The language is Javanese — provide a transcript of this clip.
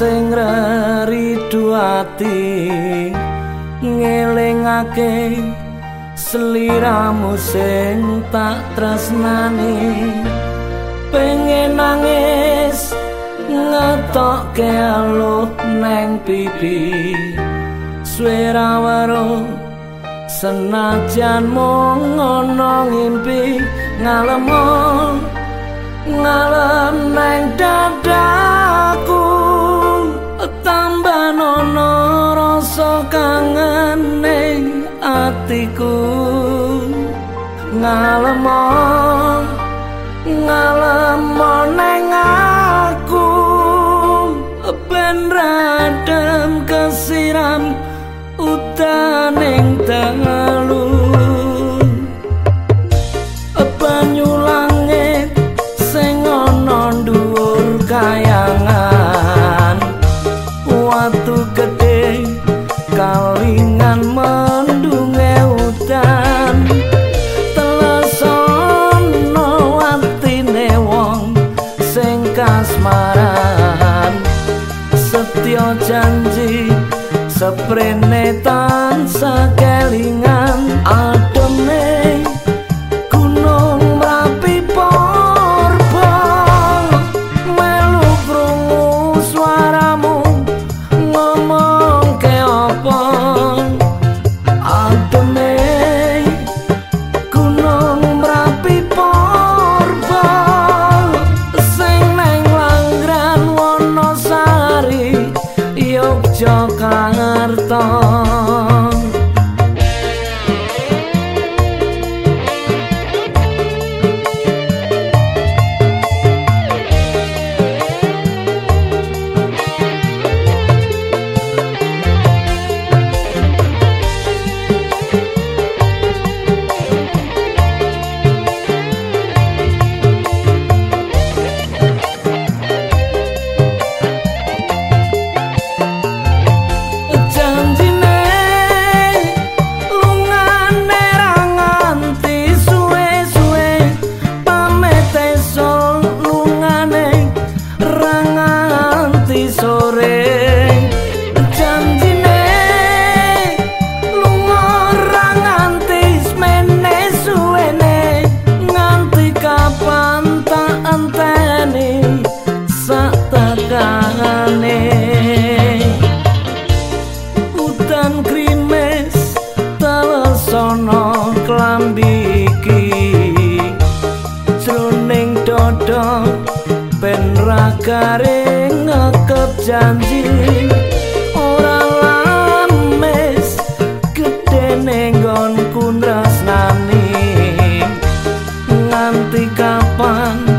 sing ridu ati ngelingake seliramu sing tak tresnani. Pengen nangis ngetokke aluh neng pipi. Swara waro senajan mung ngono ngimpi ngalemo ngalem neng dadaku atiku ngalemo ngalemo neng aku. Ben radem kesiram utaning tengalu banyu langit sing ana dhuwur kayangan seprene tansah kelingan ademe gunung mrapi porba melu krungu swaramu ngomong ke apa? Ademe gunung mrapi porba sing nang langgran wonosari Yogyakarta sono klambi iki. Jroning dodong ben ra kareng ngekep janji. Ora lames gedene nggonku kundrasani nganti kapan